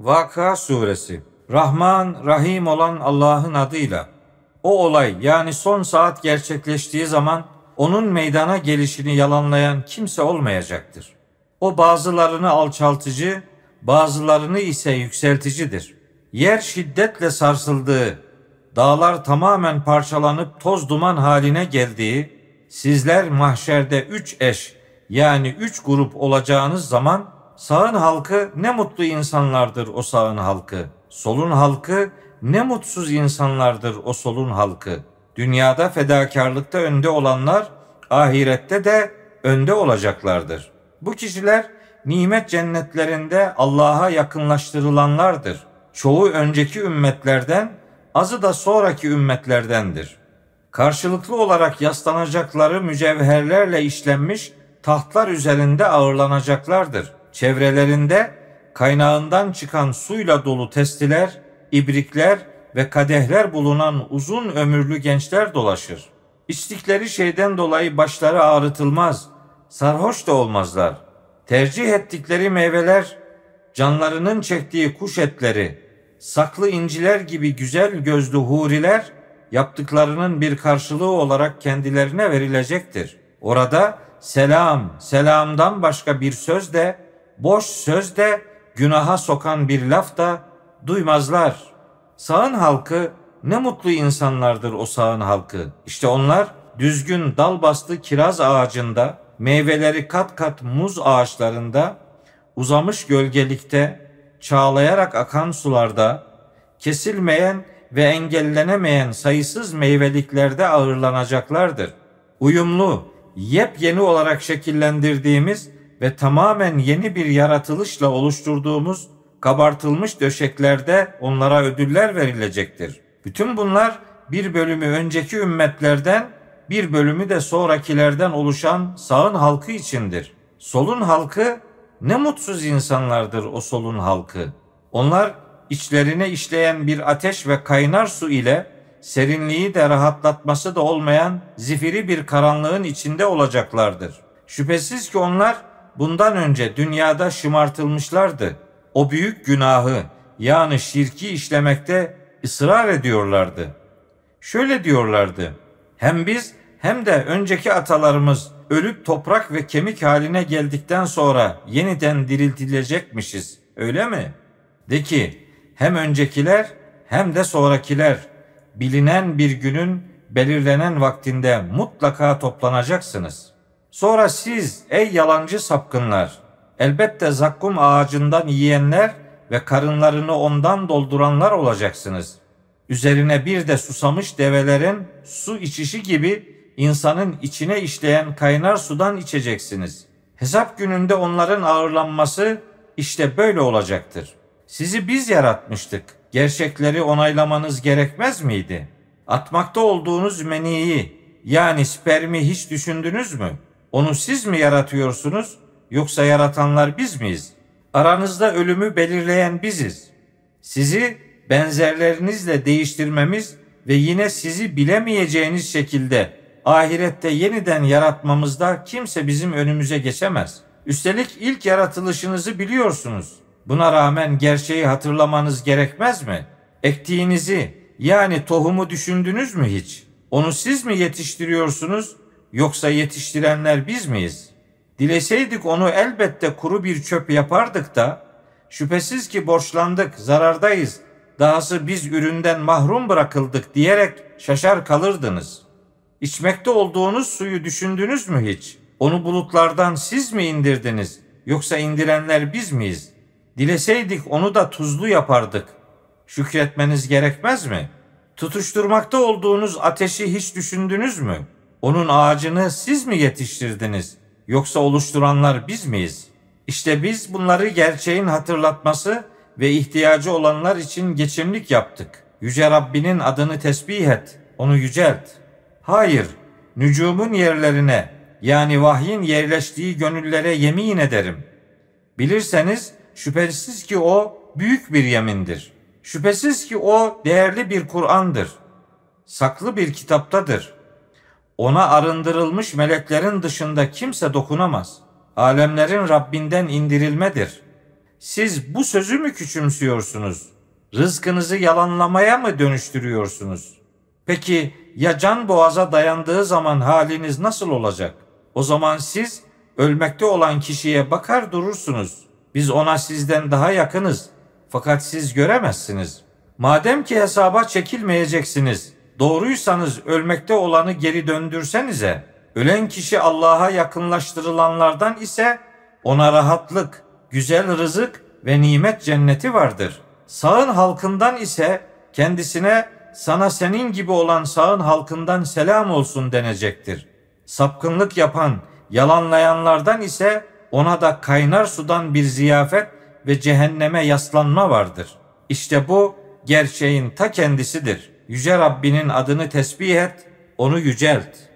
Vakıa Suresi Rahman, Rahim olan Allah'ın adıyla. O olay yani son saat gerçekleştiği zaman onun meydana gelişini yalanlayan kimse olmayacaktır. O bazılarını alçaltıcı, bazılarını ise yükselticidir. Yer şiddetle sarsıldığı, dağlar tamamen parçalanıp toz duman haline geldiği, sizler mahşerde üç eş yani üç grup olacağınız zaman sağın halkı ne mutlu insanlardır o sağın halkı. Solun halkı ne mutsuz insanlardır o solun halkı. Dünyada fedakarlıkta önde olanlar ahirette de önde olacaklardır. Bu kişiler nimet cennetlerinde Allah'a yakınlaştırılanlardır. Çoğu önceki ümmetlerden, azı da sonraki ümmetlerdendir. Karşılıklı olarak yaslanacakları mücevherlerle işlenmiş tahtlar üzerinde ağırlanacaklardır. Çevrelerinde kaynağından çıkan suyla dolu testiler, ibrikler ve kadehler bulunan uzun ömürlü gençler dolaşır. İçtikleri şeyden dolayı başları ağrıtılmaz, sarhoş da olmazlar. Tercih ettikleri meyveler, canlarının çektiği kuş etleri, saklı inciler gibi güzel gözlü huriler, yaptıklarının bir karşılığı olarak kendilerine verilecektir. Orada selam, selamdan başka bir söz de, boş söz de, günaha sokan bir laf da duymazlar. Sağın halkı ne mutlu insanlardır o sağın halkı. İşte onlar düzgün dal bastı kiraz ağacında, meyveleri kat kat muz ağaçlarında, uzamış gölgelikte, çağlayarak akan sularda, kesilmeyen ve engellenemeyen sayısız meyveliklerde ağırlanacaklardır. Uyumlu, yepyeni olarak şekillendirdiğimiz ve tamamen yeni bir yaratılışla oluşturduğumuz kabartılmış döşeklerde onlara ödüller verilecektir. Bütün bunlar bir bölümü önceki ümmetlerden, bir bölümü de sonrakilerden oluşan sağın halkı içindir. Solun halkı ne mutsuz insanlardır o solun halkı. Onlar içlerine işleyen bir ateş ve kaynar su ile serinliği de rahatlatması da olmayan zifiri bir karanlığın içinde olacaklardır. Şüphesiz ki onlar bundan önce dünyada şımartılmışlardı. O büyük günahı yani şirki işlemekte ısrar ediyorlardı. Şöyle diyorlardı. Hem biz hem de önceki atalarımız ölüp toprak ve kemik haline geldikten sonra yeniden diriltilecekmişiz. Öyle mi? De ki hem öncekiler hem de sonrakiler bilinen bir günün belirlenen vaktinde mutlaka toplanacaksınız. Sonra siz ey yalancı sapkınlar elbette zakkum ağacından yiyenler ve karınlarını ondan dolduranlar olacaksınız. Üzerine bir de susamış develerin su içişi gibi insanın içine işleyen kaynar sudan içeceksiniz. Hesap gününde onların ağırlanması işte böyle olacaktır. Sizi biz yaratmıştık. Gerçekleri onaylamanız gerekmez miydi? Atmakta olduğunuz meniyi yani spermi hiç düşündünüz mü? Onu siz mi yaratıyorsunuz yoksa yaratanlar biz miyiz? Aranızda ölümü belirleyen biziz. Sizi benzerlerinizle değiştirmemiz ve yine sizi bilemeyeceğiniz şekilde ahirette yeniden yaratmamızda kimse bizim önümüze geçemez. Üstelik ilk yaratılışınızı biliyorsunuz. Buna rağmen gerçeği hatırlamanız gerekmez mi? Ektiğinizi yani tohumu düşündünüz mü hiç? Onu siz mi yetiştiriyorsunuz yoksa yetiştirenler biz miyiz? Dileseydik onu elbette kuru bir çöp yapardık da şüphesiz ki borçlandık, zarardayız. Dahası biz üründen mahrum bırakıldık diyerek şaşar kalırdınız. İçmekte olduğunuz suyu düşündünüz mü hiç? Onu bulutlardan siz mi indirdiniz yoksa indirenler biz miyiz? Dileseydik onu da tuzlu yapardık. Şükretmeniz gerekmez mi? Tutuşturmakta olduğunuz ateşi hiç düşündünüz mü? Onun ağacını siz mi yetiştirdiniz? Yoksa oluşturanlar biz miyiz? İşte biz bunları gerçeğin hatırlatması ve ihtiyacı olanlar için geçimlik yaptık. Yüce Rabbinin adını tesbih et, onu yücelt. Hayır, nücumun yerlerine yani vahyin yerleştiği gönüllere yemin ederim. Bilirseniz şüphesiz ki o büyük bir yemindir. Şüphesiz ki o değerli bir Kur'an'dır. Saklı bir kitaptadır. Ona arındırılmış meleklerin dışında kimse dokunamaz. Alemlerin Rabbinden indirilmedir. Siz bu sözü mü küçümsüyorsunuz? Rızkınızı yalanlamaya mı dönüştürüyorsunuz? Peki ya can boğaza dayandığı zaman haliniz nasıl olacak? O zaman siz ölmekte olan kişiye bakar durursunuz. Biz ona sizden daha yakınız. Fakat siz göremezsiniz. Madem ki hesaba çekilmeyeceksiniz, doğruysanız ölmekte olanı geri döndürsenize. Ölen kişi Allah'a yakınlaştırılanlardan ise ona rahatlık, güzel rızık ve nimet cenneti vardır. Sağın halkından ise kendisine sana senin gibi olan sağın halkından selam olsun denecektir. Sapkınlık yapan, yalanlayanlardan ise ona da kaynar sudan bir ziyafet ve cehenneme yaslanma vardır. İşte bu gerçeğin ta kendisidir. Yüce Rabbinin adını tesbih et, onu yücelt.''